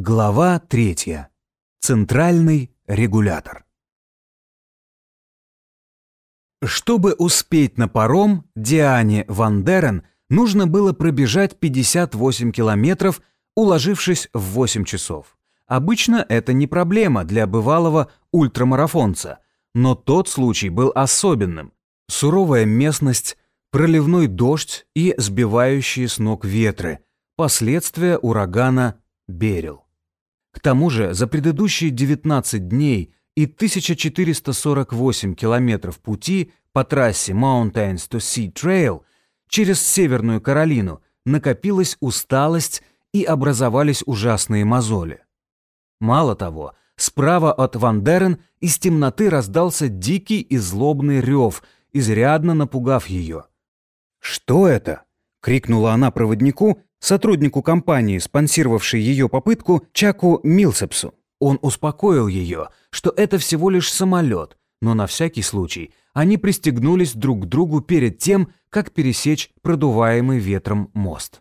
Глава 3. Центральный регулятор. Чтобы успеть на паром, Диане Ван Дерен нужно было пробежать 58 километров, уложившись в 8 часов. Обычно это не проблема для бывалого ультрамарафонца, но тот случай был особенным. Суровая местность, проливной дождь и сбивающие с ног ветры, последствия урагана Берил. К тому же за предыдущие 19 дней и 1448 километров пути по трассе Mountains to Sea Trail через Северную Каролину накопилась усталость и образовались ужасные мозоли. Мало того, справа от Вандерен из темноты раздался дикий и злобный рев, изрядно напугав ее. «Что это?» — крикнула она проводнику, сотруднику компании, спонсировавшей ее попытку, Чаку Милсепсу. Он успокоил ее, что это всего лишь самолет, но на всякий случай они пристегнулись друг к другу перед тем, как пересечь продуваемый ветром мост.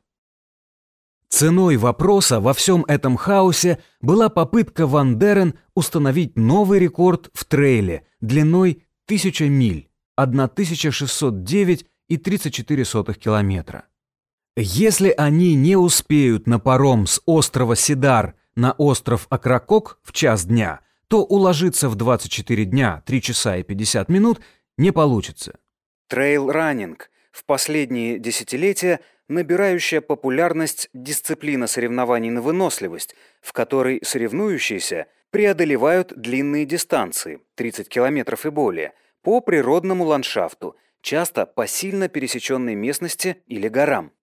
Ценой вопроса во всем этом хаосе была попытка Ван Дерен установить новый рекорд в трейле длиной 1000 миль, 1609,34 километра. Если они не успеют на паром с острова Сидар на остров Окракок в час дня, то уложиться в 24 дня, 3 часа и 50 минут не получится. Трейл-раннинг в последние десятилетия набирающая популярность дисциплина соревнований на выносливость, в которой соревнующиеся преодолевают длинные дистанции, 30 километров и более, по природному ландшафту, часто по сильно пересеченной местности или горам.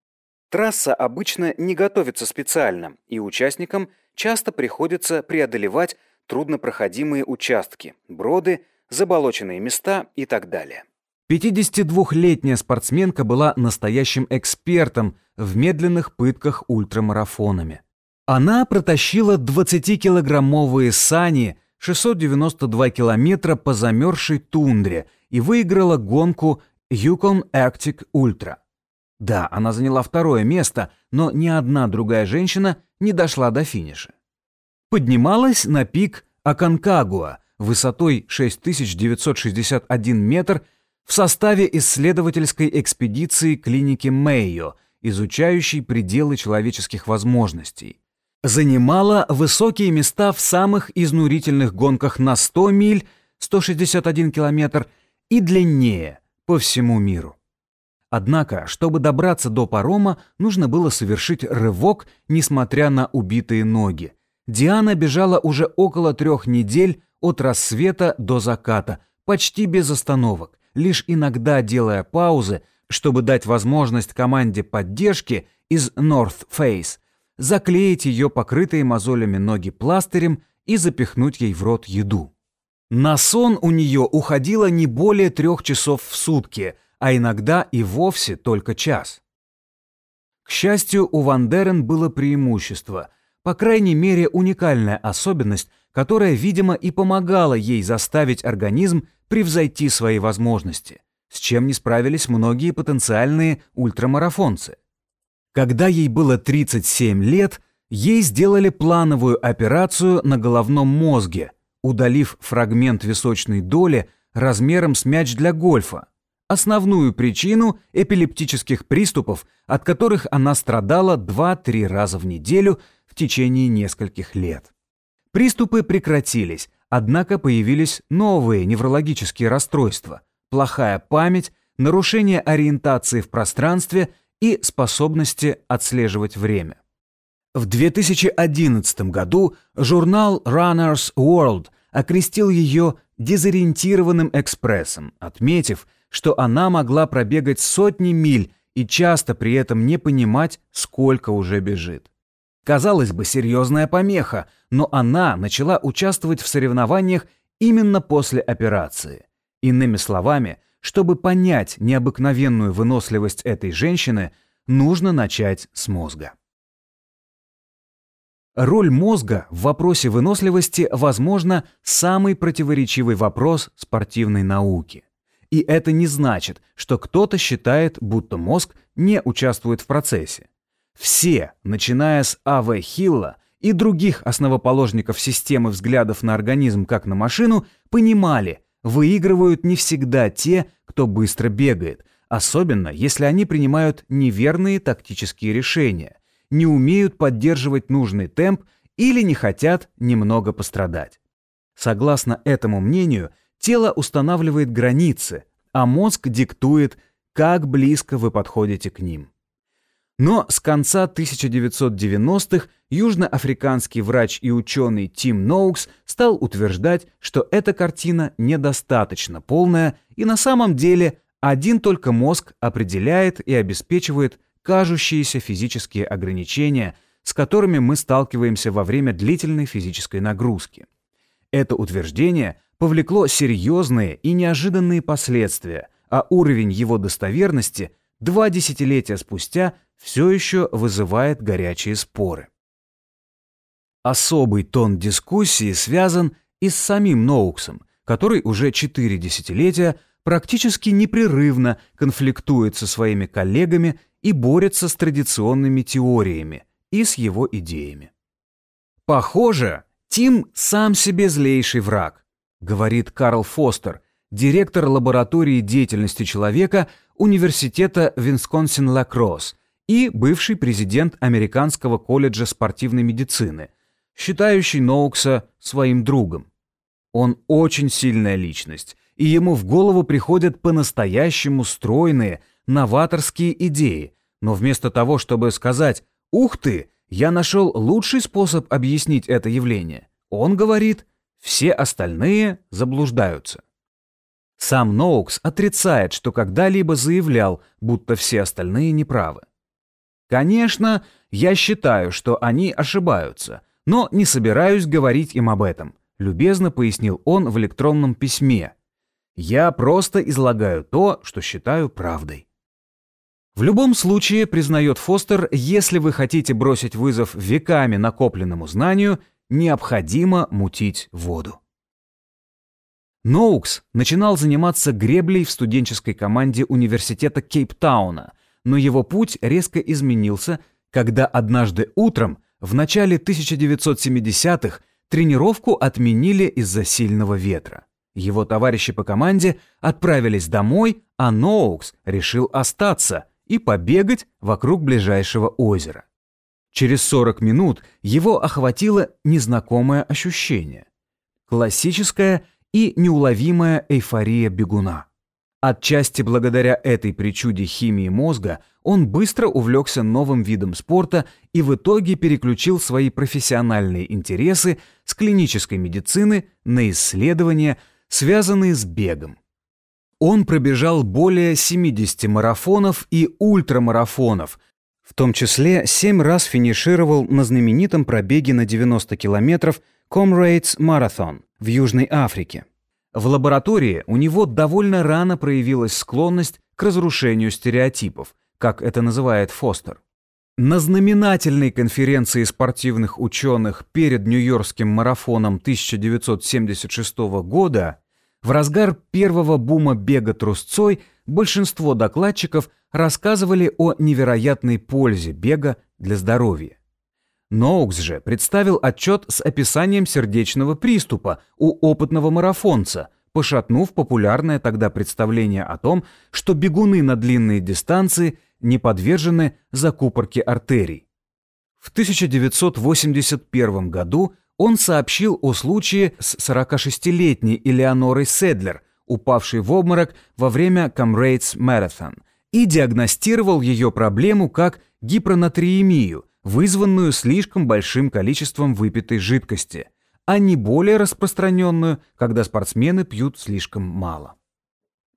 Трасса обычно не готовится специально, и участникам часто приходится преодолевать труднопроходимые участки, броды, заболоченные места и так далее. 52-летняя спортсменка была настоящим экспертом в медленных пытках ультрамарафонами. Она протащила 20-килограммовые сани 692 километра по замерзшей тундре и выиграла гонку Yukon Arctic Ultra. Да, она заняла второе место, но ни одна другая женщина не дошла до финиша. Поднималась на пик Аконкагуа высотой 6961 метр в составе исследовательской экспедиции клиники Мэйо, изучающей пределы человеческих возможностей. Занимала высокие места в самых изнурительных гонках на 100 миль, 161 километр, и длиннее по всему миру. Однако, чтобы добраться до парома, нужно было совершить рывок, несмотря на убитые ноги. Диана бежала уже около трех недель от рассвета до заката, почти без остановок, лишь иногда делая паузы, чтобы дать возможность команде поддержки из North Face заклеить ее покрытые мозолями ноги пластырем и запихнуть ей в рот еду. На сон у нее уходило не более трех часов в сутки – а иногда и вовсе только час. К счастью, у Ван Дерен было преимущество, по крайней мере уникальная особенность, которая, видимо, и помогала ей заставить организм превзойти свои возможности, с чем не справились многие потенциальные ультрамарафонцы. Когда ей было 37 лет, ей сделали плановую операцию на головном мозге, удалив фрагмент височной доли размером с мяч для гольфа, основную причину эпилептических приступов, от которых она страдала 2-3 раза в неделю в течение нескольких лет. Приступы прекратились, однако появились новые неврологические расстройства, плохая память, нарушение ориентации в пространстве и способности отслеживать время. В 2011 году журнал Runner's World окрестил ее дезориентированным экспрессом, отметив, что она могла пробегать сотни миль и часто при этом не понимать, сколько уже бежит. Казалось бы, серьезная помеха, но она начала участвовать в соревнованиях именно после операции. Иными словами, чтобы понять необыкновенную выносливость этой женщины, нужно начать с мозга. Роль мозга в вопросе выносливости, возможно, самый противоречивый вопрос спортивной науки. И это не значит, что кто-то считает, будто мозг не участвует в процессе. Все, начиная с А.В. Хилла и других основоположников системы взглядов на организм как на машину понимали, выигрывают не всегда те, кто быстро бегает, особенно если они принимают неверные тактические решения, не умеют поддерживать нужный темп или не хотят немного пострадать. Согласно этому мнению, тело устанавливает границы, а мозг диктует, как близко вы подходите к ним. Но с конца 1990-х южноафриканский врач и ученый Тим Ноукс стал утверждать, что эта картина недостаточно полная, и на самом деле один только мозг определяет и обеспечивает кажущиеся физические ограничения, с которыми мы сталкиваемся во время длительной физической нагрузки. Это утверждение повлекло серьезные и неожиданные последствия, а уровень его достоверности два десятилетия спустя все еще вызывает горячие споры. Особый тон дискуссии связан и с самим Ноуксом, который уже четыре десятилетия практически непрерывно конфликтует со своими коллегами и борется с традиционными теориями и с его идеями. Похоже, Тим сам себе злейший враг, говорит Карл Фостер, директор лаборатории деятельности человека Университета Висконсин-Лакросс и бывший президент Американского колледжа спортивной медицины, считающий Ноукса своим другом. Он очень сильная личность, и ему в голову приходят по-настоящему стройные, новаторские идеи, но вместо того, чтобы сказать «Ух ты, я нашел лучший способ объяснить это явление», он говорит «Все остальные заблуждаются». Сам Ноукс отрицает, что когда-либо заявлял, будто все остальные неправы. Конечно, я считаю, что они ошибаются, но не собираюсь говорить им об этом, любезно пояснил он в электронном письме. Я просто излагаю то, что считаю правдой. В любом случае, признает Фостер, если вы хотите бросить вызов веками накопленному знанию, необходимо мутить воду. Ноукс начинал заниматься греблей в студенческой команде университета Кейптауна – но его путь резко изменился, когда однажды утром, в начале 1970-х, тренировку отменили из-за сильного ветра. Его товарищи по команде отправились домой, а Ноукс решил остаться и побегать вокруг ближайшего озера. Через 40 минут его охватило незнакомое ощущение. Классическая и неуловимая эйфория бегуна. Отчасти благодаря этой причуде химии мозга он быстро увлекся новым видом спорта и в итоге переключил свои профессиональные интересы с клинической медицины на исследования, связанные с бегом. Он пробежал более 70 марафонов и ультрамарафонов, в том числе 7 раз финишировал на знаменитом пробеге на 90 километров Comrades Marathon в Южной Африке. В лаборатории у него довольно рано проявилась склонность к разрушению стереотипов, как это называет Фостер. На знаменательной конференции спортивных ученых перед Нью-Йоркским марафоном 1976 года в разгар первого бума бега трусцой большинство докладчиков рассказывали о невероятной пользе бега для здоровья. Ноукс же представил отчет с описанием сердечного приступа у опытного марафонца, пошатнув популярное тогда представление о том, что бегуны на длинные дистанции не подвержены закупорке артерий. В 1981 году он сообщил о случае с 46-летней Элеонорой Седлер, упавшей в обморок во время Comrades Marathon, и диагностировал ее проблему как гипронатриемию – вызванную слишком большим количеством выпитой жидкости, а не более распространенную, когда спортсмены пьют слишком мало.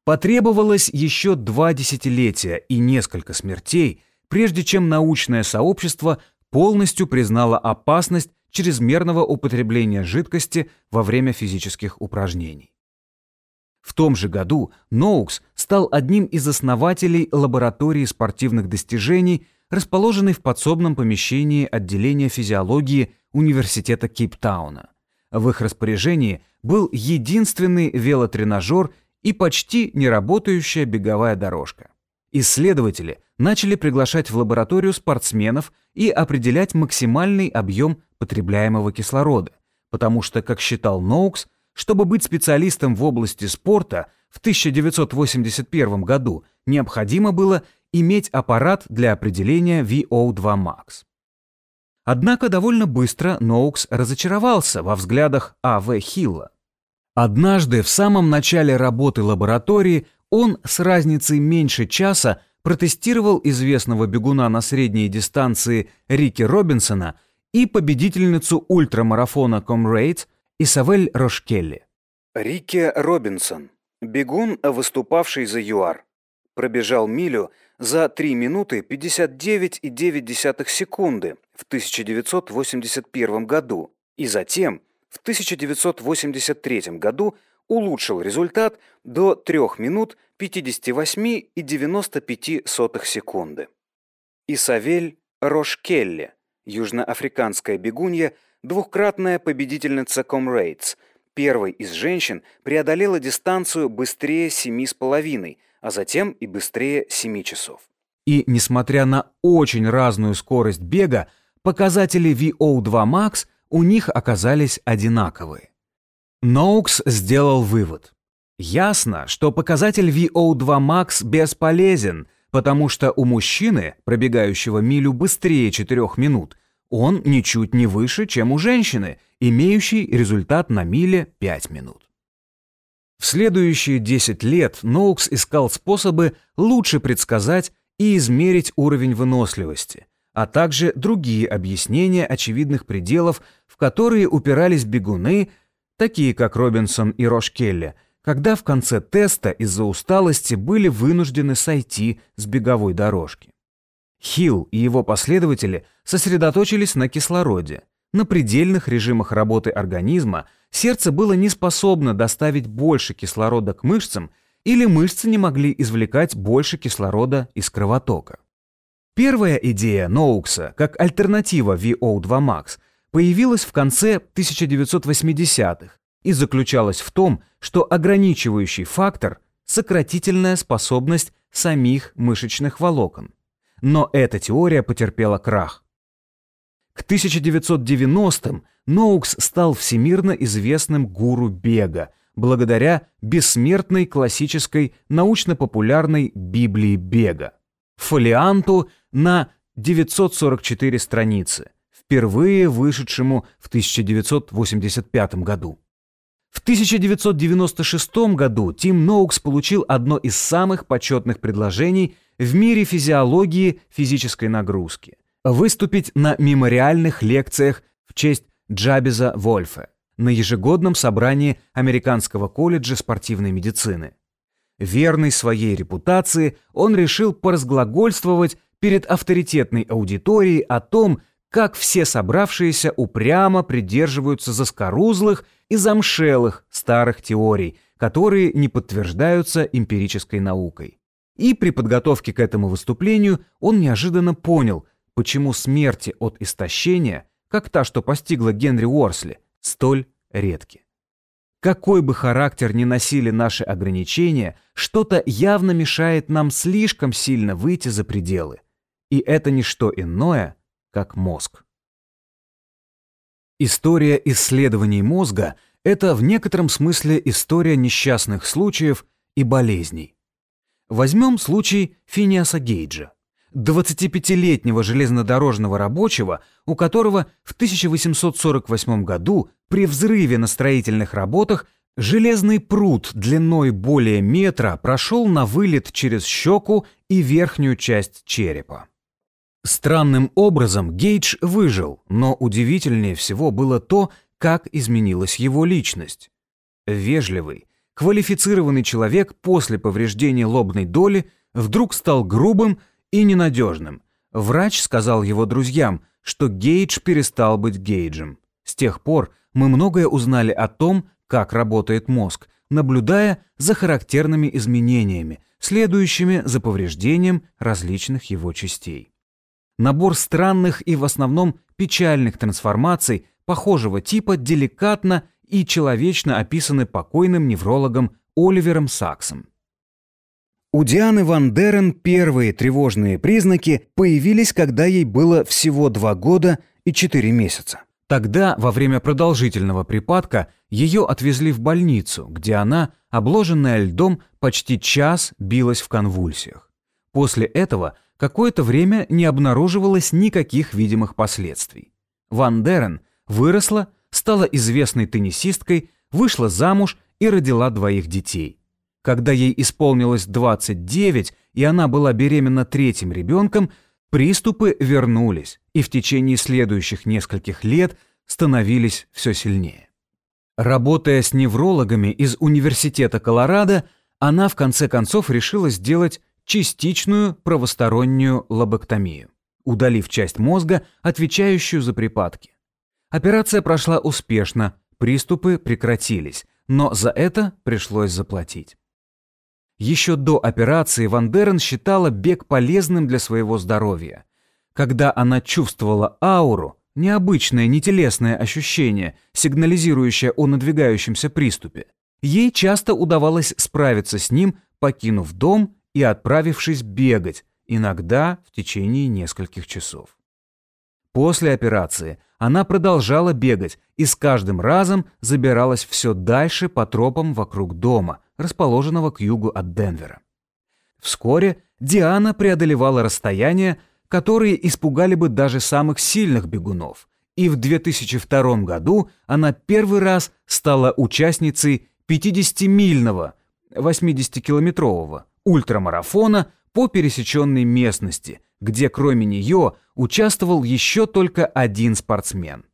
Потребовалось еще два десятилетия и несколько смертей, прежде чем научное сообщество полностью признало опасность чрезмерного употребления жидкости во время физических упражнений. В том же году Ноукс стал одним из основателей лаборатории спортивных достижений расположенный в подсобном помещении отделения физиологии Университета Кейптауна. В их распоряжении был единственный велотренажер и почти неработающая беговая дорожка. Исследователи начали приглашать в лабораторию спортсменов и определять максимальный объем потребляемого кислорода, потому что, как считал Ноукс, чтобы быть специалистом в области спорта в 1981 году необходимо было иметь аппарат для определения VO2 max. Однако довольно быстро Ноукс разочаровался во взглядах А.В. Хилла. Однажды в самом начале работы лаборатории он с разницей меньше часа протестировал известного бегуна на средней дистанции Рики Робинсона и победительницу ультрамарафона Comrades Исавель Рошкелли. Рики Робинсон, бегун, выступавший за ЮАР, пробежал милю за 3 минуты 59,9 секунды в 1981 году и затем в 1983 году улучшил результат до 3 минут 58,95 секунды. Исавель Рошкелли, южноафриканская бегунья, двухкратная победительница Comrades, первой из женщин преодолела дистанцию быстрее 7,5, а затем и быстрее 7 часов. И несмотря на очень разную скорость бега, показатели VO2 max у них оказались одинаковые. Ноукс сделал вывод. Ясно, что показатель VO2 max бесполезен, потому что у мужчины, пробегающего милю быстрее 4 минут, он ничуть не выше, чем у женщины, имеющей результат на миле 5 минут. В следующие 10 лет Ноукс искал способы лучше предсказать и измерить уровень выносливости, а также другие объяснения очевидных пределов, в которые упирались бегуны, такие как Робинсон и Рош Келли, когда в конце теста из-за усталости были вынуждены сойти с беговой дорожки. Хилл и его последователи сосредоточились на кислороде. На предельных режимах работы организма сердце было не способно доставить больше кислорода к мышцам, или мышцы не могли извлекать больше кислорода из кровотока. Первая идея Ноукса как альтернатива VO2 Max появилась в конце 1980-х и заключалась в том, что ограничивающий фактор – сократительная способность самих мышечных волокон. Но эта теория потерпела крах. К 1990-м Ноукс стал всемирно известным гуру бега, благодаря бессмертной классической научно-популярной Библии бега, фолианту на 944 страницы, впервые вышедшему в 1985 году. В 1996 году Тим Ноукс получил одно из самых почетных предложений в мире физиологии физической нагрузки – выступить на мемориальных лекциях в честь Джабеза Вольфа на ежегодном собрании Американского колледжа спортивной медицины. Верный своей репутации, он решил поразглагольствовать перед авторитетной аудиторией о том, как все собравшиеся упрямо придерживаются заскорузлых и замшелых старых теорий, которые не подтверждаются эмпирической наукой. И при подготовке к этому выступлению он неожиданно понял, почему смерти от истощения, как та, что постигла Генри Уорсли, столь редки. Какой бы характер ни носили наши ограничения, что-то явно мешает нам слишком сильно выйти за пределы. И это не что иное, как мозг. История исследований мозга – это в некотором смысле история несчастных случаев и болезней. Возьмем случай Финиаса Гейджа. 25-летнего железнодорожного рабочего, у которого в 1848 году при взрыве на строительных работах железный пруд длиной более метра прошел на вылет через щеку и верхнюю часть черепа. Странным образом Гейдж выжил, но удивительнее всего было то, как изменилась его личность. Вежливый, квалифицированный человек после повреждения лобной доли вдруг стал грубым и ненадежным. Врач сказал его друзьям, что Гейдж перестал быть Гейджем. С тех пор мы многое узнали о том, как работает мозг, наблюдая за характерными изменениями, следующими за повреждением различных его частей. Набор странных и в основном печальных трансформаций похожего типа деликатно и человечно описаны покойным неврологом Оливером Саксом. У Дианы Ван Дерен первые тревожные признаки появились, когда ей было всего два года и четыре месяца. Тогда, во время продолжительного припадка, ее отвезли в больницу, где она, обложенная льдом, почти час билась в конвульсиях. После этого какое-то время не обнаруживалось никаких видимых последствий. Ван Дерен выросла, стала известной теннисисткой, вышла замуж и родила двоих детей. Когда ей исполнилось 29, и она была беременна третьим ребенком, приступы вернулись и в течение следующих нескольких лет становились все сильнее. Работая с неврологами из Университета Колорадо, она в конце концов решила сделать частичную правостороннюю лобоктомию, удалив часть мозга, отвечающую за припадки. Операция прошла успешно, приступы прекратились, но за это пришлось заплатить. Еще до операции Ван Дерен считала бег полезным для своего здоровья. Когда она чувствовала ауру, необычное нетелесное ощущение, сигнализирующее о надвигающемся приступе, ей часто удавалось справиться с ним, покинув дом и отправившись бегать, иногда в течение нескольких часов. После операции она продолжала бегать и с каждым разом забиралась все дальше по тропам вокруг дома, расположенного к югу от Денвера. Вскоре Диана преодолевала расстояния, которые испугали бы даже самых сильных бегунов, и в 2002 году она первый раз стала участницей 50-мильного, 80-километрового ультрамарафона по пересеченной местности, где кроме нее участвовал еще только один спортсмен.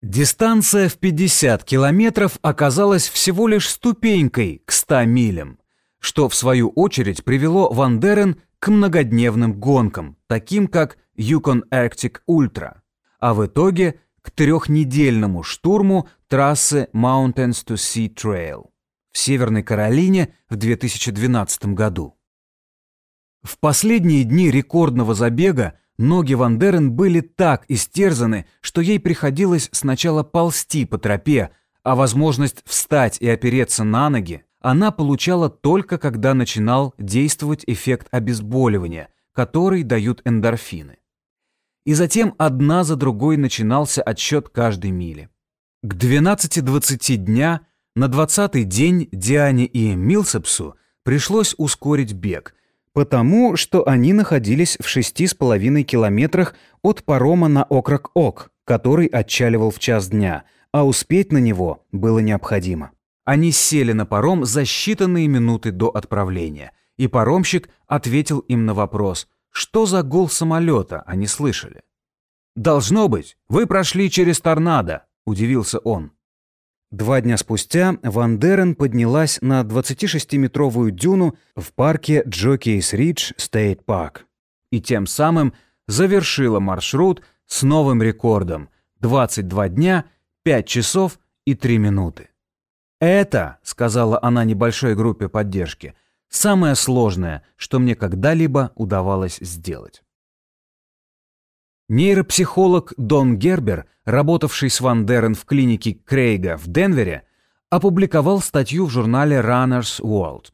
Дистанция в 50 километров оказалась всего лишь ступенькой к 100 милям, что в свою очередь привело Ван Дерен к многодневным гонкам, таким как Yukon Arctic Ultra, а в итоге к трехнедельному штурму трассы Mountains to Sea Trail в Северной Каролине в 2012 году. В последние дни рекордного забега ноги Ван Дерен были так истерзаны, что ей приходилось сначала ползти по тропе, а возможность встать и опереться на ноги она получала только когда начинал действовать эффект обезболивания, который дают эндорфины. И затем одна за другой начинался отсчет каждой мили. К 12.20 дня на 20-й день Диане и Милсепсу пришлось ускорить бег, потому что они находились в шести с половиной километрах от парома на Окрок-Ок, который отчаливал в час дня, а успеть на него было необходимо. Они сели на паром за считанные минуты до отправления, и паромщик ответил им на вопрос, что за гул самолета они слышали. «Должно быть, вы прошли через торнадо», — удивился он. Два дня спустя Ван Дерен поднялась на 26-метровую дюну в парке Джокейс Ридж Стейт Парк и тем самым завершила маршрут с новым рекордом – 22 дня, 5 часов и 3 минуты. «Это, — сказала она небольшой группе поддержки, — самое сложное, что мне когда-либо удавалось сделать». Нейропсихолог Дон Гербер, работавший с Ван Дерен в клинике Крейга в Денвере, опубликовал статью в журнале Runner's World.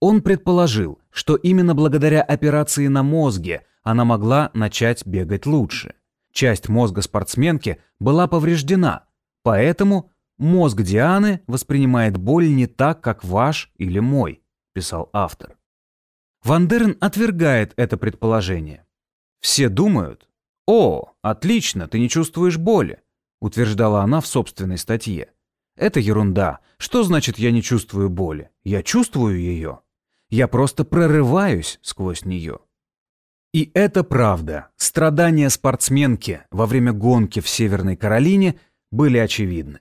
Он предположил, что именно благодаря операции на мозге она могла начать бегать лучше. Часть мозга спортсменки была повреждена, поэтому Мозг Дианы воспринимает боль не так, как ваш или мой, писал автор. Ван Дерен отвергает это предположение. Все думают, «О, отлично, ты не чувствуешь боли», утверждала она в собственной статье. Это ерунда. Что значит я не чувствую боли? Я чувствую ее. Я просто прорываюсь сквозь нее. И это правда. Страдания спортсменки во время гонки в Северной Каролине были очевидны.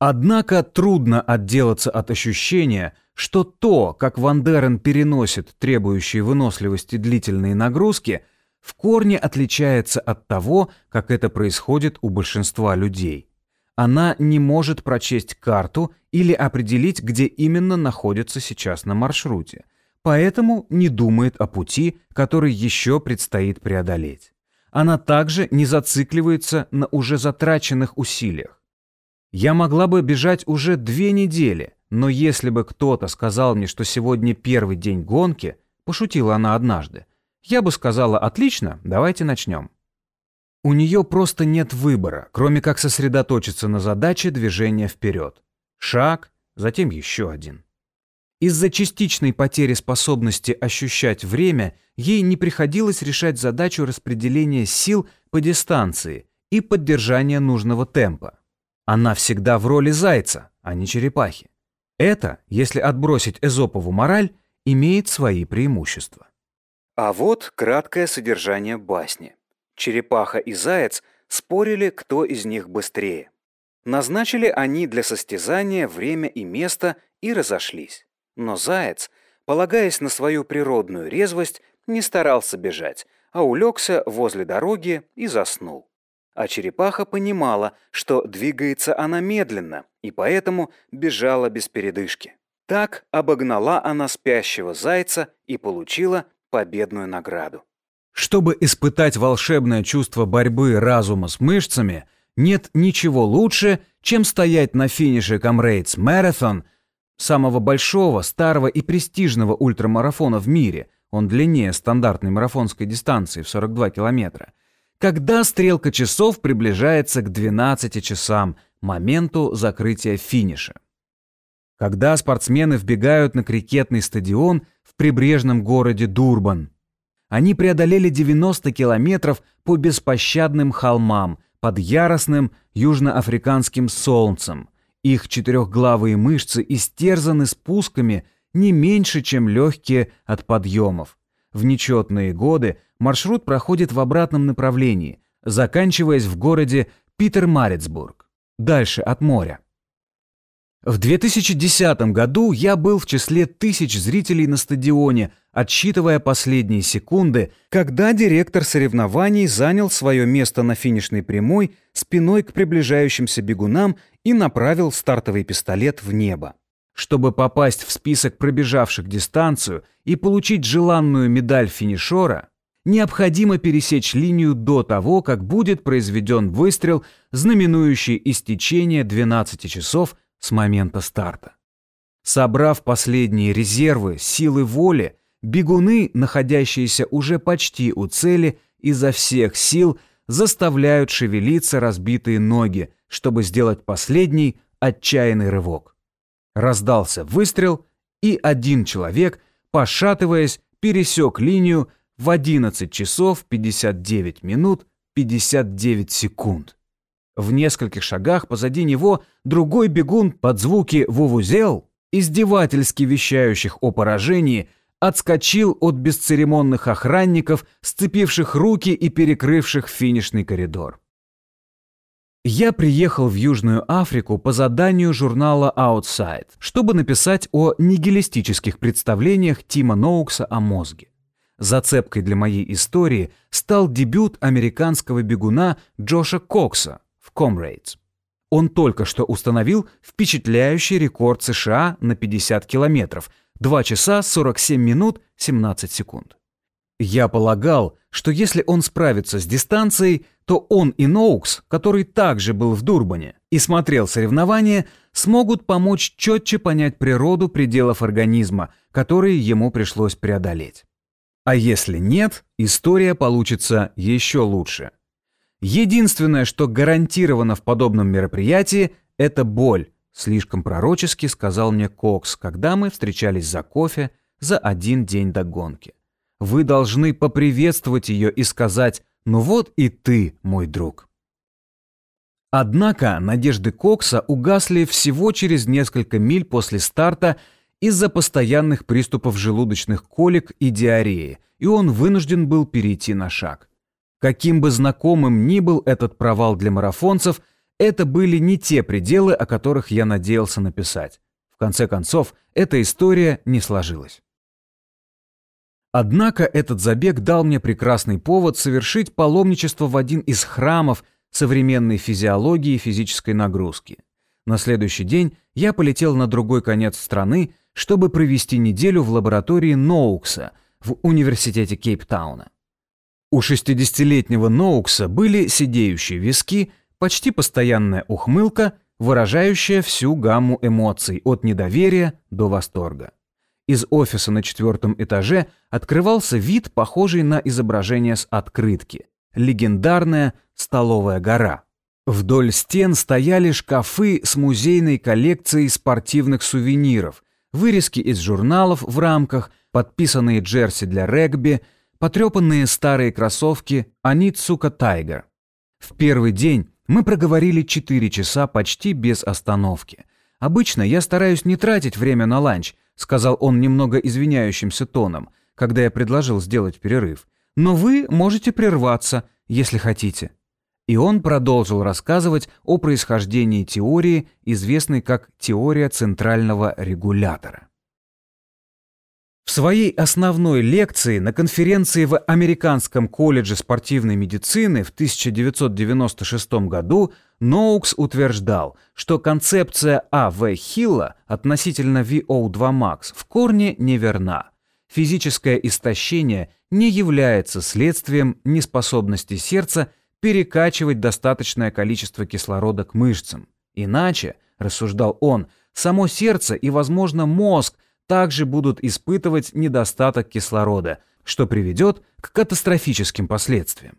Однако трудно отделаться от ощущения, что то, как Ван Дерен переносит требующие выносливости длительные нагрузки, в корне отличается от того, как это происходит у большинства людей. Она не может прочесть карту или определить, где именно находится сейчас на маршруте, поэтому не думает о пути, который еще предстоит преодолеть. Она также не зацикливается на уже затраченных усилиях. Я могла бы бежать уже две недели, Но если бы кто-то сказал мне, что сегодня первый день гонки, пошутила она однажды, я бы сказала «отлично, давайте начнем». У нее просто нет выбора, кроме как сосредоточиться на задаче движения вперед. Шаг, затем еще один. Из-за частичной потери способности ощущать время ей не приходилось решать задачу распределения сил по дистанции и поддержания нужного темпа. Она всегда в роли зайца, а не черепахи. Это, если отбросить эзопову мораль, имеет свои преимущества. А вот краткое содержание басни. Черепаха и заяц спорили, кто из них быстрее. Назначили они для состязания время и место и разошлись. Но заяц, полагаясь на свою природную резвость, не старался бежать, а улегся возле дороги и заснул. А черепаха понимала, что двигается она медленно, и поэтому бежала без передышки. Так обогнала она спящего зайца и получила победную награду. Чтобы испытать волшебное чувство борьбы разума с мышцами, нет ничего лучше, чем стоять на финише Comrades Marathon – самого большого, старого и престижного ультрамарафона в мире, он длиннее стандартной марафонской дистанции в 42 километра, когда стрелка часов приближается к 12 часам, моменту закрытия финиша. Когда спортсмены вбегают на крикетный стадион в прибрежном городе Дурбан. Они преодолели 90 километров по беспощадным холмам под яростным южноафриканским солнцем – их четырехглавые мышцы истерзаны спусками не меньше, чем легкие от подъемов. В нечетные годы маршрут проходит в обратном направлении, заканчиваясь в городе Питер-Марицбург, дальше от моря. В 2010 году я был в числе тысяч зрителей на стадионе, отсчитывая последние секунды, когда директор соревнований занял свое место на финишной прямой спиной к приближающимся бегунам и направил стартовый пистолет в небо. Чтобы попасть в список пробежавших дистанцию и получить желанную медаль финишора, необходимо пересечь линию до того, как будет произведен выстрел, знаменующий истечение 12 часов с момента старта. Собрав последние резервы, силы воли, бегуны, находящиеся уже почти у цели, изо всех сил заставляют шевелиться разбитые ноги, чтобы сделать последний отчаянный рывок. Раздался выстрел, и один человек, пошатываясь, пересек линию в 11 часов 59 минут 59 секунд. В нескольких шагах позади него другой бегун под звуки «Вувузел», издевательски вещающих о поражении, отскочил от бесцеремонных охранников, сцепивших руки и перекрывших финишный коридор. Я приехал в Южную Африку по заданию журнала Outside, чтобы написать о нигилистических представлениях Тима Ноукса о мозге. Зацепкой для моей истории стал дебют американского бегуна Джоша Кокса, Comrades. Он только что установил впечатляющий рекорд США на 50 километров – 2 часа 47 минут 17 секунд. Я полагал, что если он справится с дистанцией, то он и Ноукс, который также был в Дурбане и смотрел соревнования, смогут помочь четче понять природу пределов организма, которые ему пришлось преодолеть. А если нет, история получится еще лучше. Единственное, что гарантировано в подобном мероприятии, это боль, слишком пророчески сказал мне Кокс, когда мы встречались за кофе за один день до гонки. Вы должны поприветствовать ее и сказать «Ну вот и ты, мой друг». Однако надежды Кокса угасли всего через несколько миль после старта из-за постоянных приступов желудочных колик и диареи, и он вынужден был перейти на шаг. Каким бы знакомым ни был этот провал для марафонцев, это были не те пределы, о которых я надеялся написать. В конце концов, эта история не сложилась. Однако этот забег дал мне прекрасный повод совершить паломничество в один из храмов современной физиологии и физической нагрузки. На следующий день я полетел на другой конец страны, чтобы провести неделю в лаборатории Ноукса в университете Кейптауна. У 60-летнего Ноукса были сидеющие виски, почти постоянная ухмылка, выражающая всю гамму эмоций от недоверия до восторга. Из офиса на четвертом этаже открывался вид, похожий на изображение с открытки. Легендарная столовая гора. Вдоль стен стояли шкафы с музейной коллекцией спортивных сувениров, вырезки из журналов в рамках, подписанные джерси для регби, потрепанные старые кроссовки Анитсука Тайгер. В первый день мы проговорили 4 часа почти без остановки. Обычно я стараюсь не тратить время на ланч, сказал он немного извиняющимся тоном, когда я предложил сделать перерыв. Но вы можете прерваться, если хотите. И он продолжил рассказывать о происхождении теории, известной как теория центрального регулятора. В своей основной лекции на конференции в Американском колледже спортивной медицины в 1996 году Ноукс утверждал, что концепция А.В. Хилла относительно VO2 Max в корне неверна. Физическое истощение не является следствием неспособности сердца перекачивать достаточное количество кислорода к мышцам. Иначе, рассуждал он, само сердце и, возможно, мозг также будут испытывать недостаток кислорода, что приведет к катастрофическим последствиям.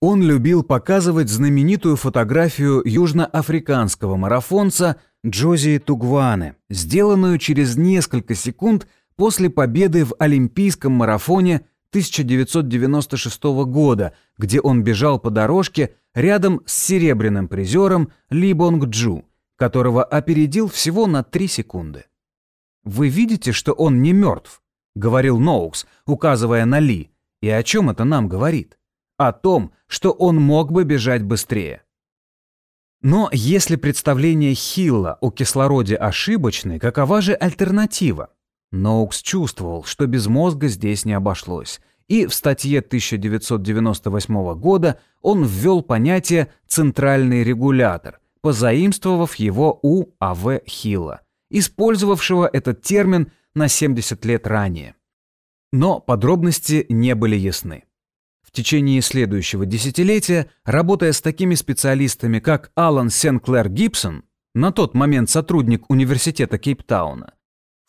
Он любил показывать знаменитую фотографию южноафриканского марафонца Джози Тугваны, сделанную через несколько секунд после победы в Олимпийском марафоне 1996 года, где он бежал по дорожке рядом с серебряным призером Ли Бонг Джу, которого опередил всего на 3 секунды. «Вы видите, что он не мертв?» — говорил Ноукс, указывая на Ли. «И о чем это нам говорит?» «О том, что он мог бы бежать быстрее». Но если представление Хилла о кислороде ошибочны, какова же альтернатива? Ноукс чувствовал, что без мозга здесь не обошлось, и в статье 1998 года он ввел понятие «центральный регулятор», позаимствовав его у А.В. Хилла, использовавшего этот термин на 70 лет ранее. Но подробности не были ясны. В течение следующего десятилетия, работая с такими специалистами, как Алан Сенклер Гибсон, на тот момент сотрудник Университета Кейптауна,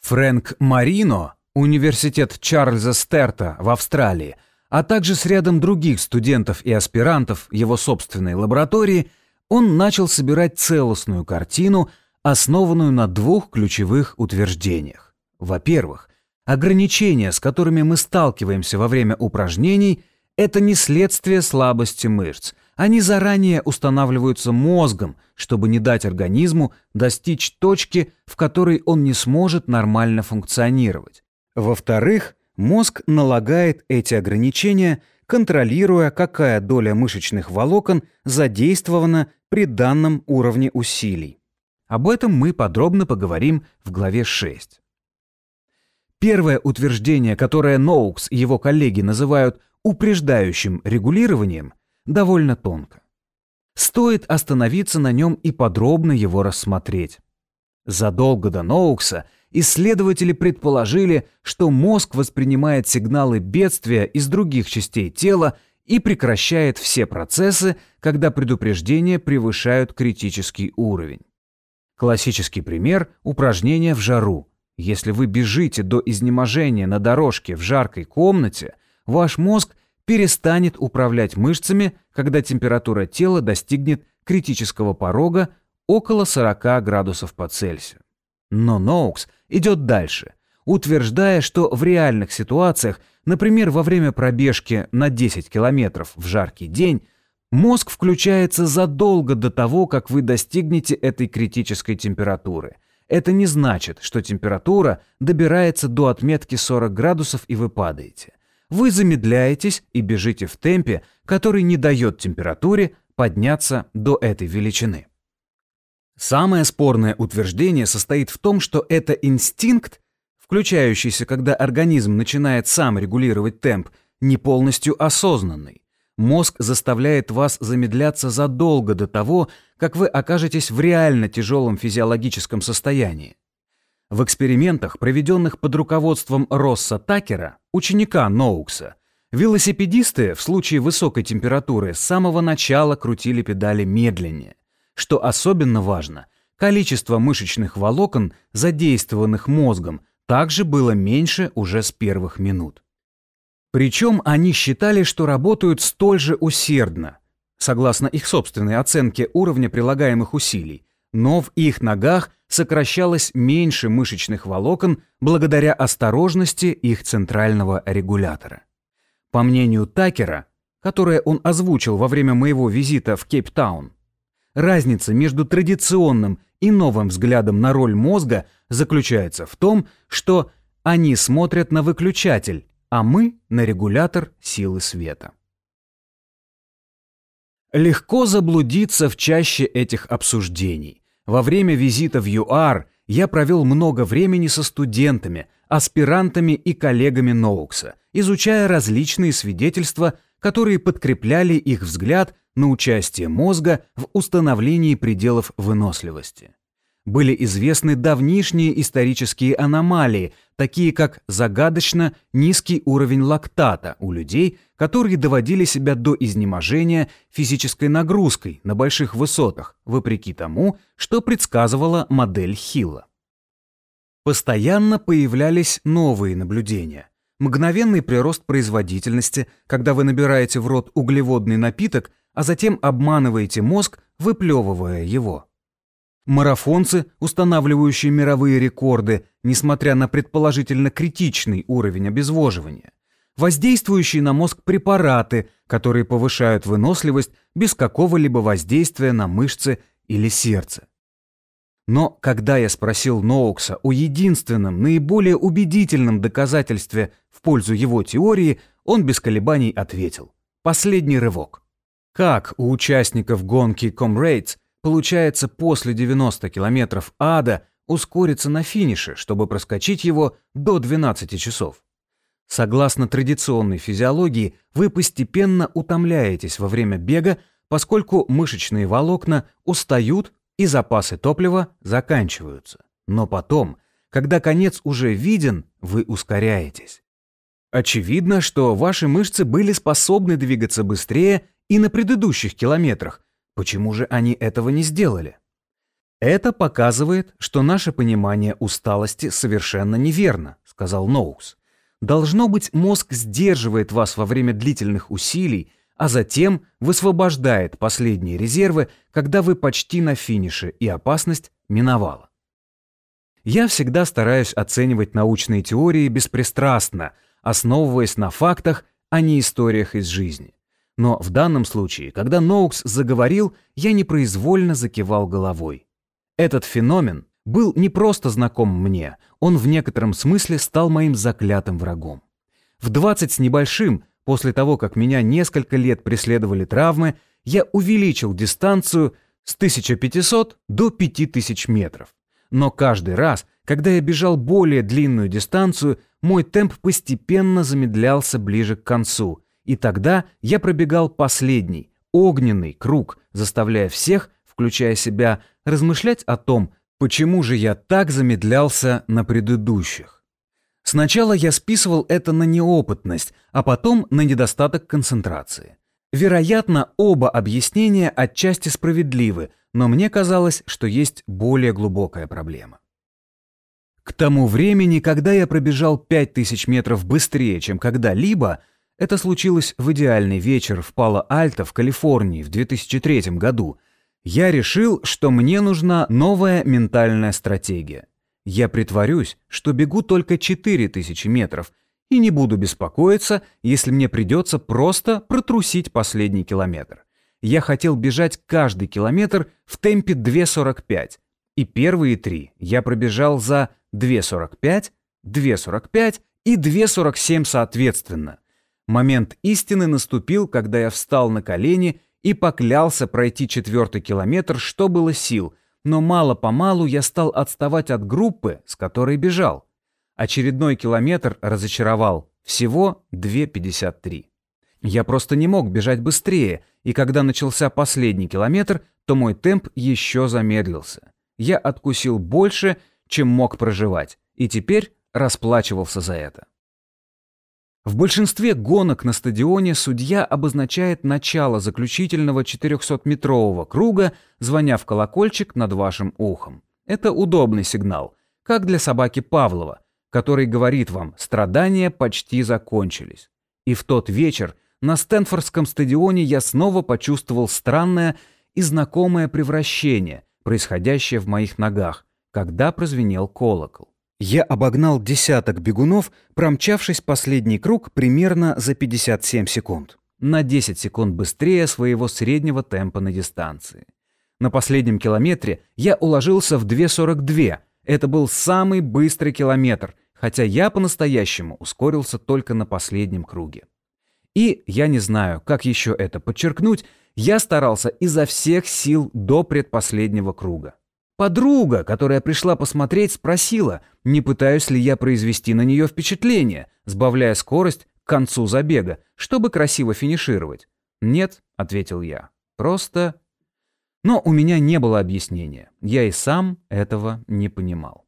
Фрэнк Марино, Университет Чарльза Стерта в Австралии, а также с рядом других студентов и аспирантов его собственной лаборатории, он начал собирать целостную картину, основанную на двух ключевых утверждениях. Во-первых, ограничения, с которыми мы сталкиваемся во время упражнений, это не следствие слабости мышц, они заранее устанавливаются мозгом, чтобы не дать организму достичь точки, в которой он не сможет нормально функционировать. Во-вторых, мозг налагает эти ограничения, контролируя, какая доля мышечных волокон задействована при данном уровне усилий. Об этом мы подробно поговорим в главе 6. Первое утверждение, которое Ноукс и его коллеги называют упреждающим регулированием, довольно тонко. Стоит остановиться на нем и подробно его рассмотреть. Задолго до Ноукса исследователи предположили, что мозг воспринимает сигналы бедствия из других частей тела и прекращает все процессы, когда предупреждения превышают критический уровень. Классический пример – упражнение в жару. Если вы бежите до изнеможения на дорожке в жаркой комнате, ваш мозг перестанет управлять мышцами, когда температура тела достигнет критического порога около 40 градусов по Цельсию. Но Ноукс идет дальше, утверждая, что в реальных ситуациях, например, во время пробежки на 10 километров в жаркий день, мозг включается задолго до того, как вы достигнете этой критической температуры. Это не значит, что температура добирается до отметки 40 градусов и вы падаете вы замедляетесь и бежите в темпе, который не дает температуре подняться до этой величины. Самое спорное утверждение состоит в том, что это инстинкт, включающийся, когда организм начинает сам регулировать темп, не полностью осознанный. Мозг заставляет вас замедляться задолго до того, как вы окажетесь в реально тяжелом физиологическом состоянии. В экспериментах, проведенных под руководством Росса Такера, ученика Ноукса, велосипедисты в случае высокой температуры с самого начала крутили педали медленнее. Что особенно важно, количество мышечных волокон, задействованных мозгом, также было меньше уже с первых минут. Причем они считали, что работают столь же усердно, согласно их собственной оценке уровня прилагаемых усилий, но в их ногах сокращалось меньше мышечных волокон благодаря осторожности их центрального регулятора. По мнению Такера, которое он озвучил во время моего визита в Кейптаун, разница между традиционным и новым взглядом на роль мозга заключается в том, что они смотрят на выключатель, а мы на регулятор силы света. Легко заблудиться в чаще этих обсуждений. Во время визита в ЮАР я провел много времени со студентами, аспирантами и коллегами Ноукса, изучая различные свидетельства, которые подкрепляли их взгляд на участие мозга в установлении пределов выносливости были известны давнишние исторические аномалии, такие как загадочно низкий уровень лактата у людей, которые доводили себя до изнеможения физической нагрузкой на больших высотах, вопреки тому, что предсказывала модель Хилла. Постоянно появлялись новые наблюдения. Мгновенный прирост производительности, когда вы набираете в рот углеводный напиток, а затем обманываете мозг, выплевывая его. Марафонцы, устанавливающие мировые рекорды, несмотря на предположительно критичный уровень обезвоживания. Воздействующие на мозг препараты, которые повышают выносливость без какого-либо воздействия на мышцы или сердце. Но когда я спросил Ноукса о единственном, наиболее убедительном доказательстве в пользу его теории, он без колебаний ответил. Последний рывок. Как у участников гонки Comrades Получается, после 90 километров ада ускориться на финише, чтобы проскочить его до 12 часов. Согласно традиционной физиологии, вы постепенно утомляетесь во время бега, поскольку мышечные волокна устают и запасы топлива заканчиваются. Но потом, когда конец уже виден, вы ускоряетесь. Очевидно, что ваши мышцы были способны двигаться быстрее и на предыдущих километрах, Почему же они этого не сделали? Это показывает, что наше понимание усталости совершенно неверно, сказал Ноукс. Должно быть, мозг сдерживает вас во время длительных усилий, а затем высвобождает последние резервы, когда вы почти на финише и опасность миновала. Я всегда стараюсь оценивать научные теории беспристрастно, основываясь на фактах, а не историях из жизни. Но в данном случае, когда Ноукс заговорил, я непроизвольно закивал головой. Этот феномен был не просто знаком мне, он в некотором смысле стал моим заклятым врагом. В 20 с небольшим, после того, как меня несколько лет преследовали травмы, я увеличил дистанцию с 1500 до 5000 метров. Но каждый раз, когда я бежал более длинную дистанцию, мой темп постепенно замедлялся ближе к концу, и тогда я пробегал последний, огненный круг, заставляя всех, включая себя, размышлять о том, почему же я так замедлялся на предыдущих. Сначала я списывал это на неопытность, а потом на недостаток концентрации. Вероятно, оба объяснения отчасти справедливы, но мне казалось, что есть более глубокая проблема. К тому времени, когда я пробежал 5000 метров быстрее, чем когда-либо, это случилось в идеальный вечер в Пало-Альто в Калифорнии в 2003 году. Я решил, что мне нужна новая ментальная стратегия. Я притворюсь, что бегу только 4000 метров и не буду беспокоиться, если мне придется просто протрусить последний километр. Я хотел бежать каждый километр в темпе 2.45, и первые три я пробежал за 2.45, 2.45 и 2.47 соответственно. Момент истины наступил, когда я встал на колени и поклялся пройти четвертый километр, что было сил, но мало-помалу я стал отставать от группы, с которой бежал. Очередной километр разочаровал, всего 2.53. Я просто не мог бежать быстрее, и когда начался последний километр, то мой темп еще замедлился. Я откусил больше, чем мог проживать, и теперь расплачивался за это. В большинстве гонок на стадионе судья обозначает начало заключительного 400-метрового круга, звоня в колокольчик над вашим ухом. Это удобный сигнал, как для собаки Павлова, который говорит вам «страдания почти закончились». И в тот вечер на Стэнфордском стадионе я снова почувствовал странное и знакомое превращение, происходящее в моих ногах, когда прозвенел колокол. Я обогнал десяток бегунов, промчавшись последний круг примерно за 57 секунд. На 10 секунд быстрее своего среднего темпа на дистанции. На последнем километре я уложился в 2.42. Это был самый быстрый километр, хотя я по-настоящему ускорился только на последнем круге. И, я не знаю, как еще это подчеркнуть, я старался изо всех сил до предпоследнего круга. Подруга, которая пришла посмотреть, спросила, не пытаюсь ли я произвести на нее впечатление, сбавляя скорость к концу забега, чтобы красиво финишировать. «Нет», — ответил я, — «просто...» Но у меня не было объяснения, я и сам этого не понимал.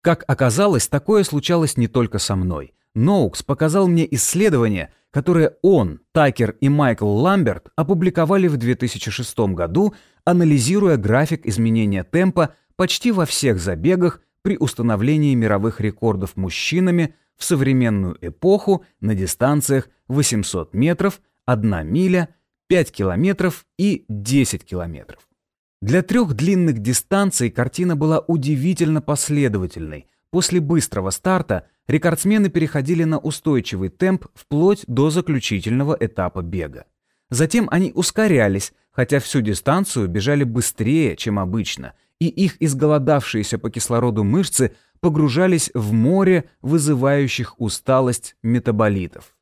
Как оказалось, такое случалось не только со мной. Ноукс показал мне исследование, которое он, Такер и Майкл Ламберт опубликовали в 2006 году, анализируя график изменения темпа почти во всех забегах при установлении мировых рекордов мужчинами в современную эпоху на дистанциях 800 метров, 1 миля, 5 километров и 10 километров. Для трех длинных дистанций картина была удивительно последовательной. После быстрого старта – рекордсмены переходили на устойчивый темп вплоть до заключительного этапа бега. Затем они ускорялись, хотя всю дистанцию бежали быстрее, чем обычно, и их изголодавшиеся по кислороду мышцы погружались в море вызывающих усталость метаболитов.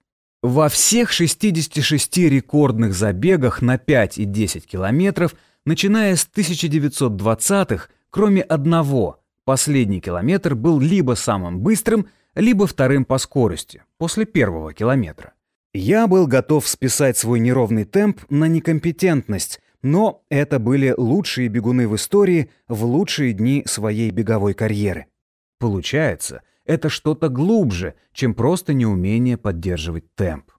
Во всех 66 рекордных забегах на 5 и 10 километров, начиная с 1920-х, кроме одного, последний километр был либо самым быстрым, либо вторым по скорости, после первого километра. Я был готов списать свой неровный темп на некомпетентность, но это были лучшие бегуны в истории в лучшие дни своей беговой карьеры. Получается, это что-то глубже, чем просто неумение поддерживать темп.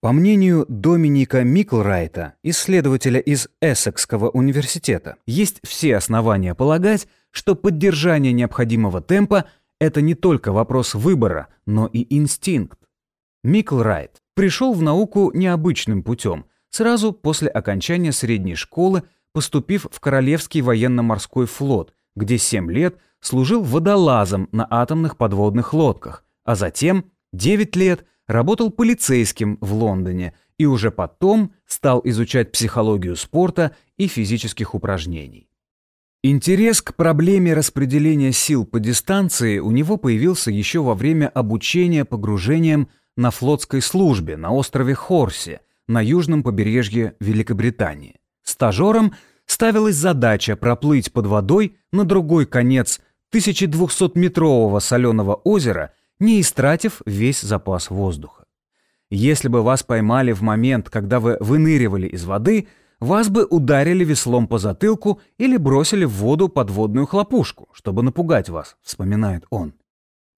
По мнению Доминика Миклрайта, исследователя из Эссекского университета, есть все основания полагать, что поддержание необходимого темпа это не только вопрос выбора, но и инстинкт. Микл Райт пришел в науку необычным путем, сразу после окончания средней школы, поступив в Королевский военно-морской флот, где 7 лет служил водолазом на атомных подводных лодках, а затем 9 лет работал полицейским в Лондоне и уже потом стал изучать психологию спорта и физических упражнений. Интерес к проблеме распределения сил по дистанции у него появился еще во время обучения погружением на флотской службе на острове Хорси на южном побережье Великобритании. Стажерам ставилась задача проплыть под водой на другой конец 1200-метрового соленого озера, не истратив весь запас воздуха. Если бы вас поймали в момент, когда вы выныривали из воды – вас бы ударили веслом по затылку или бросили в воду подводную хлопушку, чтобы напугать вас, вспоминает он.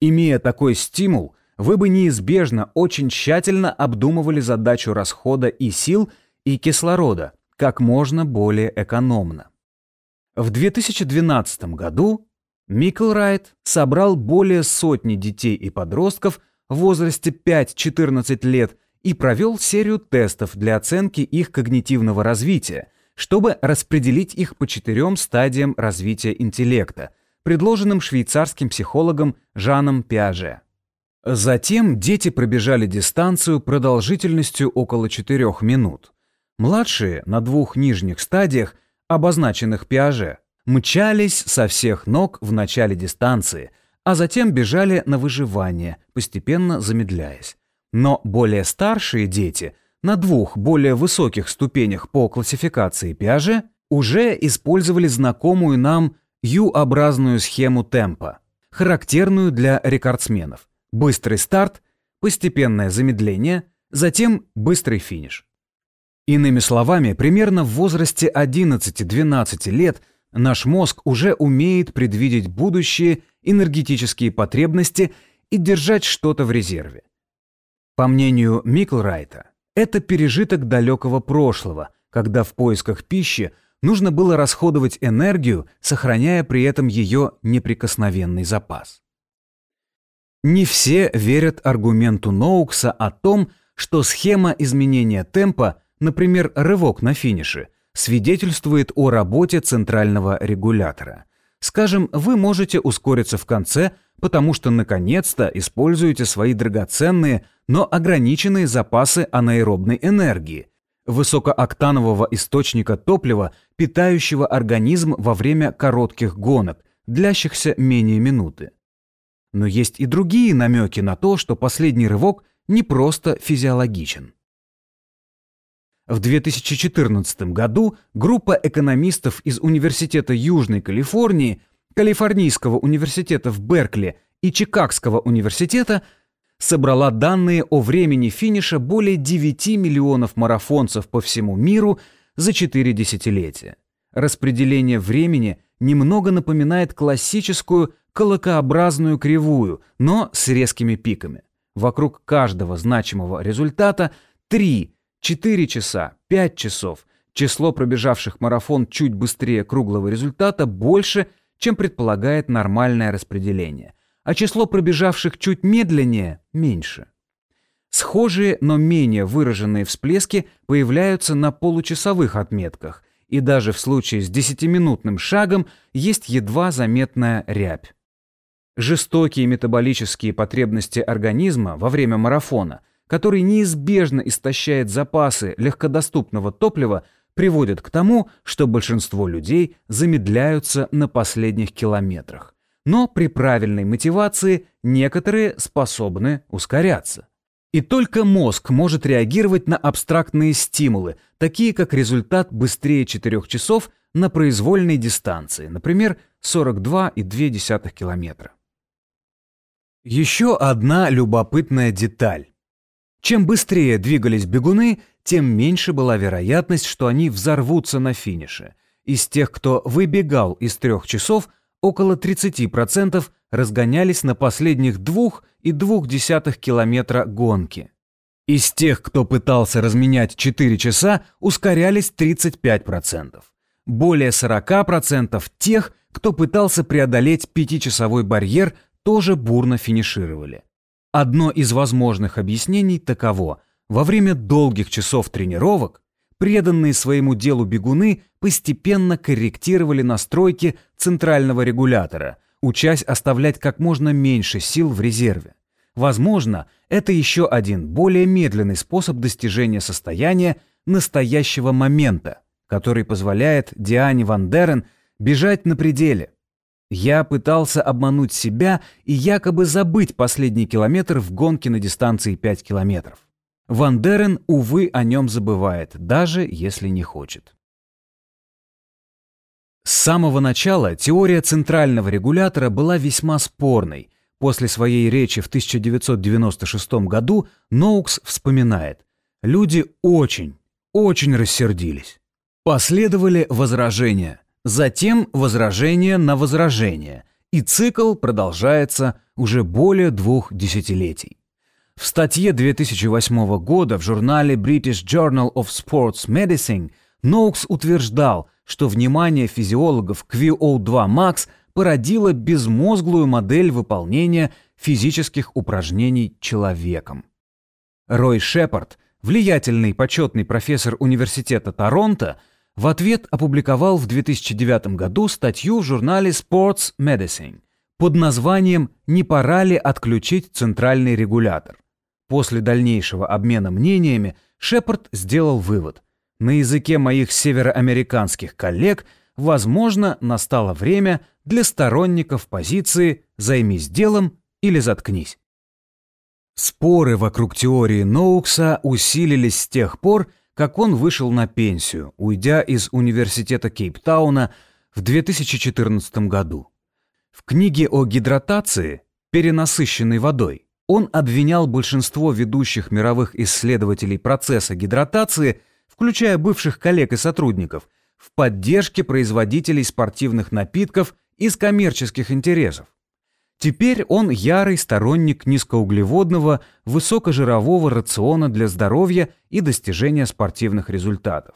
Имея такой стимул, вы бы неизбежно очень тщательно обдумывали задачу расхода и сил, и кислорода как можно более экономно. В 2012 году Микл Райт собрал более сотни детей и подростков в возрасте 5-14 лет и провел серию тестов для оценки их когнитивного развития, чтобы распределить их по четырем стадиям развития интеллекта, предложенным швейцарским психологом Жаном Пиаже. Затем дети пробежали дистанцию продолжительностью около 4 минут. Младшие на двух нижних стадиях, обозначенных Пиаже, мчались со всех ног в начале дистанции, а затем бежали на выживание, постепенно замедляясь. Но более старшие дети на двух более высоких ступенях по классификации Пиаже уже использовали знакомую нам U-образную схему темпа, характерную для рекордсменов. Быстрый старт, постепенное замедление, затем быстрый финиш. Иными словами, примерно в возрасте 11-12 лет наш мозг уже умеет предвидеть будущие энергетические потребности и держать что-то в резерве. По мнению Миклрайта, это пережиток далекого прошлого, когда в поисках пищи нужно было расходовать энергию, сохраняя при этом ее неприкосновенный запас. Не все верят аргументу Ноукса о том, что схема изменения темпа, например, рывок на финише, свидетельствует о работе центрального регулятора. Скажем, вы можете ускориться в конце, потому что наконец-то используете свои драгоценные, но ограниченные запасы анаэробной энергии, высокооктанового источника топлива, питающего организм во время коротких гонок, длящихся менее минуты. Но есть и другие намеки на то, что последний рывок не просто физиологичен. В 2014 году группа экономистов из Университета Южной Калифорнии, Калифорнийского университета в Беркли и Чикагского университета собрала данные о времени финиша более 9 миллионов марафонцев по всему миру за 4 десятилетия. Распределение времени немного напоминает классическую колокообразную кривую, но с резкими пиками. Вокруг каждого значимого результата 3, 4 часа, 5 часов. Число пробежавших марафон чуть быстрее круглого результата больше, чем предполагает нормальное распределение, а число пробежавших чуть медленнее – меньше. Схожие, но менее выраженные всплески появляются на получасовых отметках, и даже в случае с 10-минутным шагом есть едва заметная рябь. Жестокие метаболические потребности организма во время марафона, который неизбежно истощает запасы легкодоступного топлива, приводят к тому, что большинство людей замедляются на последних километрах. Но при правильной мотивации некоторые способны ускоряться. И только мозг может реагировать на абстрактные стимулы, такие как результат быстрее 4 часов на произвольной дистанции, например, 42,2 километра. Еще одна любопытная деталь. Чем быстрее двигались бегуны, тем меньше была вероятность, что они взорвутся на финише. Из тех, кто выбегал из трех часов, около 30% разгонялись на последних двух и двух десятых километра гонки. Из тех, кто пытался разменять 4 часа, ускорялись 35%. Более 40% тех, кто пытался преодолеть пятичасовой барьер тоже бурно финишировали. Одно из возможных объяснений таково. Во время долгих часов тренировок преданные своему делу бегуны постепенно корректировали настройки центрального регулятора, учась оставлять как можно меньше сил в резерве. Возможно, это еще один более медленный способ достижения состояния настоящего момента, который позволяет Диане Ван Дерен бежать на пределе – я пытался обмануть себя и якобы забыть последний километр в гонке на дистанции 5 километров. Ван Дерен, увы, о нем забывает, даже если не хочет. С самого начала теория центрального регулятора была весьма спорной. После своей речи в 1996 году Ноукс вспоминает, люди очень, очень рассердились. Последовали возражения – затем возражение на возражение, и цикл продолжается уже более двух десятилетий. В статье 2008 года в журнале British Journal of Sports Medicine Ноукс утверждал, что внимание физиологов к VO2 Max породило безмозглую модель выполнения физических упражнений человеком. Рой Шепард, влиятельный почетный профессор Университета Торонто, в ответ опубликовал в 2009 году статью в журнале Sports Medicine под названием «Не пора ли отключить центральный регулятор?». После дальнейшего обмена мнениями Шепард сделал вывод. На языке моих североамериканских коллег, возможно, настало время для сторонников позиции «займись делом или заткнись». Споры вокруг теории Ноукса усилились с тех пор, как он вышел на пенсию, уйдя из университета Кейптауна в 2014 году. В книге о гидратации, перенасыщенной водой, он обвинял большинство ведущих мировых исследователей процесса гидратации, включая бывших коллег и сотрудников, в поддержке производителей спортивных напитков из коммерческих интересов. Теперь он ярый сторонник низкоуглеводного, высокожирового рациона для здоровья и достижения спортивных результатов.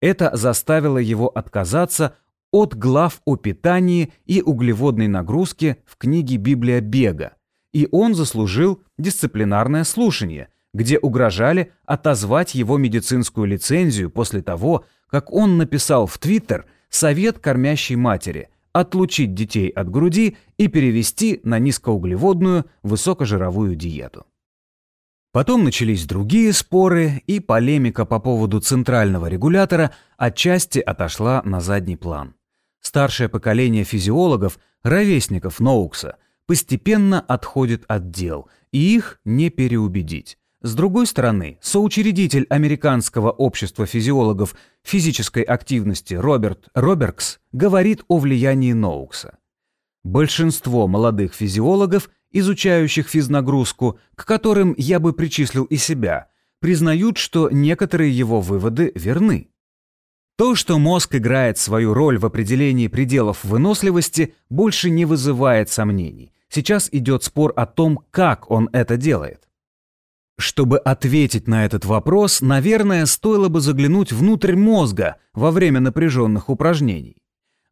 Это заставило его отказаться от глав о питании и углеводной нагрузке в книге «Библия бега», и он заслужил дисциплинарное слушание, где угрожали отозвать его медицинскую лицензию после того, как он написал в Твиттер совет кормящей матери отлучить детей от груди и перевести на низкоуглеводную высокожировую диету. Потом начались другие споры, и полемика по поводу центрального регулятора отчасти отошла на задний план. Старшее поколение физиологов, ровесников Ноукса, постепенно отходит от дел, и их не переубедить. С другой стороны, соучредитель Американского общества физиологов физической активности Роберт Роберкс говорит о влиянии Ноукса. Большинство молодых физиологов, изучающих физнагрузку, к которым я бы причислил и себя, признают, что некоторые его выводы верны. То, что мозг играет свою роль в определении пределов выносливости, больше не вызывает сомнений. Сейчас идет спор о том, как он это делает. Чтобы ответить на этот вопрос, наверное, стоило бы заглянуть внутрь мозга во время напряженных упражнений.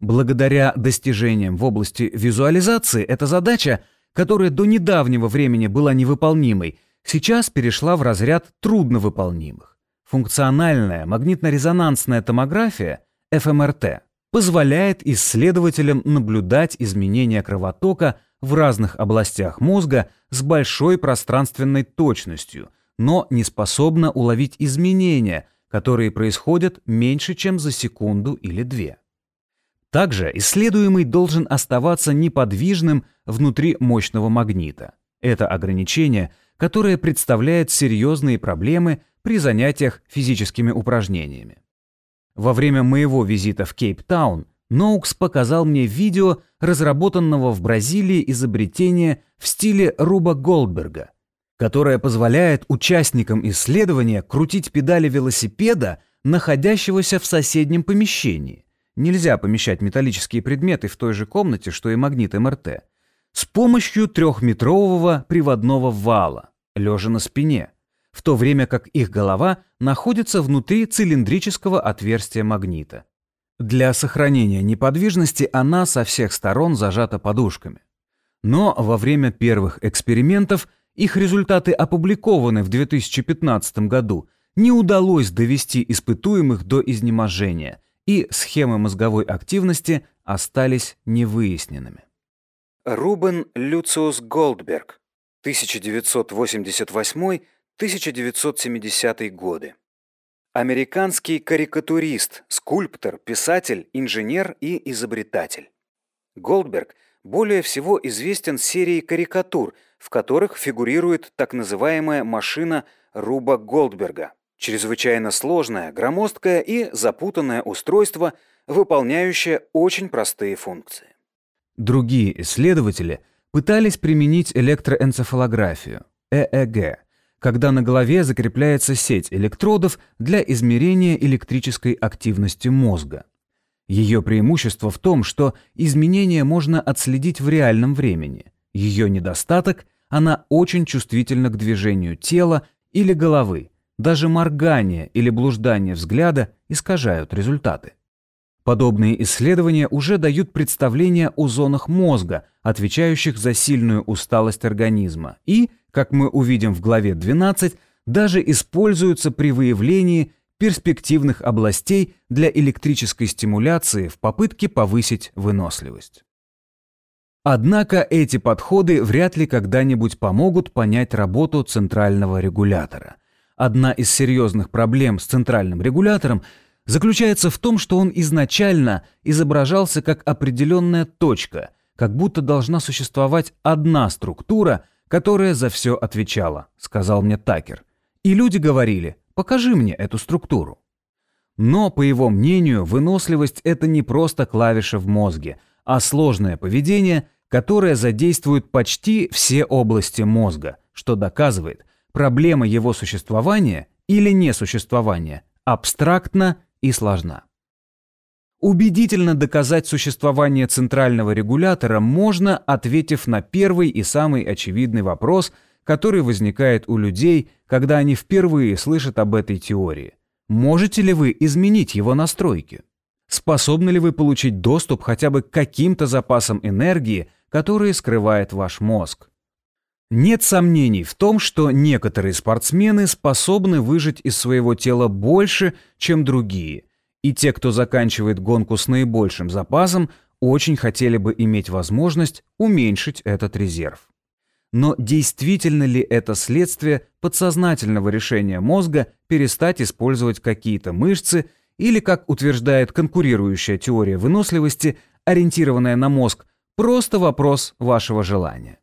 Благодаря достижениям в области визуализации эта задача, которая до недавнего времени была невыполнимой, сейчас перешла в разряд трудновыполнимых. Функциональная магнитно-резонансная томография, ФМРТ, позволяет исследователям наблюдать изменения кровотока в разных областях мозга с большой пространственной точностью, но не способна уловить изменения, которые происходят меньше, чем за секунду или две. Также исследуемый должен оставаться неподвижным внутри мощного магнита. Это ограничение, которое представляет серьезные проблемы при занятиях физическими упражнениями. Во время моего визита в Кейптаун Ноукс показал мне видео разработанного в Бразилии изобретения в стиле Руба Голдберга, которое позволяет участникам исследования крутить педали велосипеда, находящегося в соседнем помещении. Нельзя помещать металлические предметы в той же комнате, что и магнит МРТ. С помощью трехметрового приводного вала, лежа на спине – в то время как их голова находится внутри цилиндрического отверстия магнита. Для сохранения неподвижности она со всех сторон зажата подушками. Но во время первых экспериментов их результаты опубликованы в 2015 году, не удалось довести испытуемых до изнеможения, и схемы мозговой активности остались невыясненными. Рубен Люциус Голдберг, 1988 1970 годы. Американский карикатурист, скульптор, писатель, инженер и изобретатель. Голдберг более всего известен серией карикатур, в которых фигурирует так называемая машина Руба Голдберга. Чрезвычайно сложное, громоздкое и запутанное устройство, выполняющее очень простые функции. Другие исследователи пытались применить электроэнцефалографию, ЭЭГ, когда на голове закрепляется сеть электродов для измерения электрической активности мозга. Ее преимущество в том, что изменения можно отследить в реальном времени. Ее недостаток – она очень чувствительна к движению тела или головы. Даже моргание или блуждание взгляда искажают результаты. Подобные исследования уже дают представление о зонах мозга, отвечающих за сильную усталость организма, и – как мы увидим в главе 12, даже используются при выявлении перспективных областей для электрической стимуляции в попытке повысить выносливость. Однако эти подходы вряд ли когда-нибудь помогут понять работу центрального регулятора. Одна из серьезных проблем с центральным регулятором заключается в том, что он изначально изображался как определенная точка, как будто должна существовать одна структура, которая за все отвечала, сказал мне Такер. И люди говорили, покажи мне эту структуру. Но, по его мнению, выносливость – это не просто клавиша в мозге, а сложное поведение, которое задействует почти все области мозга, что доказывает, проблема его существования или несуществования абстрактна и сложна. Убедительно доказать существование центрального регулятора можно, ответив на первый и самый очевидный вопрос, который возникает у людей, когда они впервые слышат об этой теории. Можете ли вы изменить его настройки? Способны ли вы получить доступ хотя бы к каким-то запасам энергии, которые скрывает ваш мозг? Нет сомнений в том, что некоторые спортсмены способны выжать из своего тела больше, чем другие – и те, кто заканчивает гонку с наибольшим запасом, очень хотели бы иметь возможность уменьшить этот резерв. Но действительно ли это следствие подсознательного решения мозга перестать использовать какие-то мышцы или, как утверждает конкурирующая теория выносливости, ориентированная на мозг, просто вопрос вашего желания?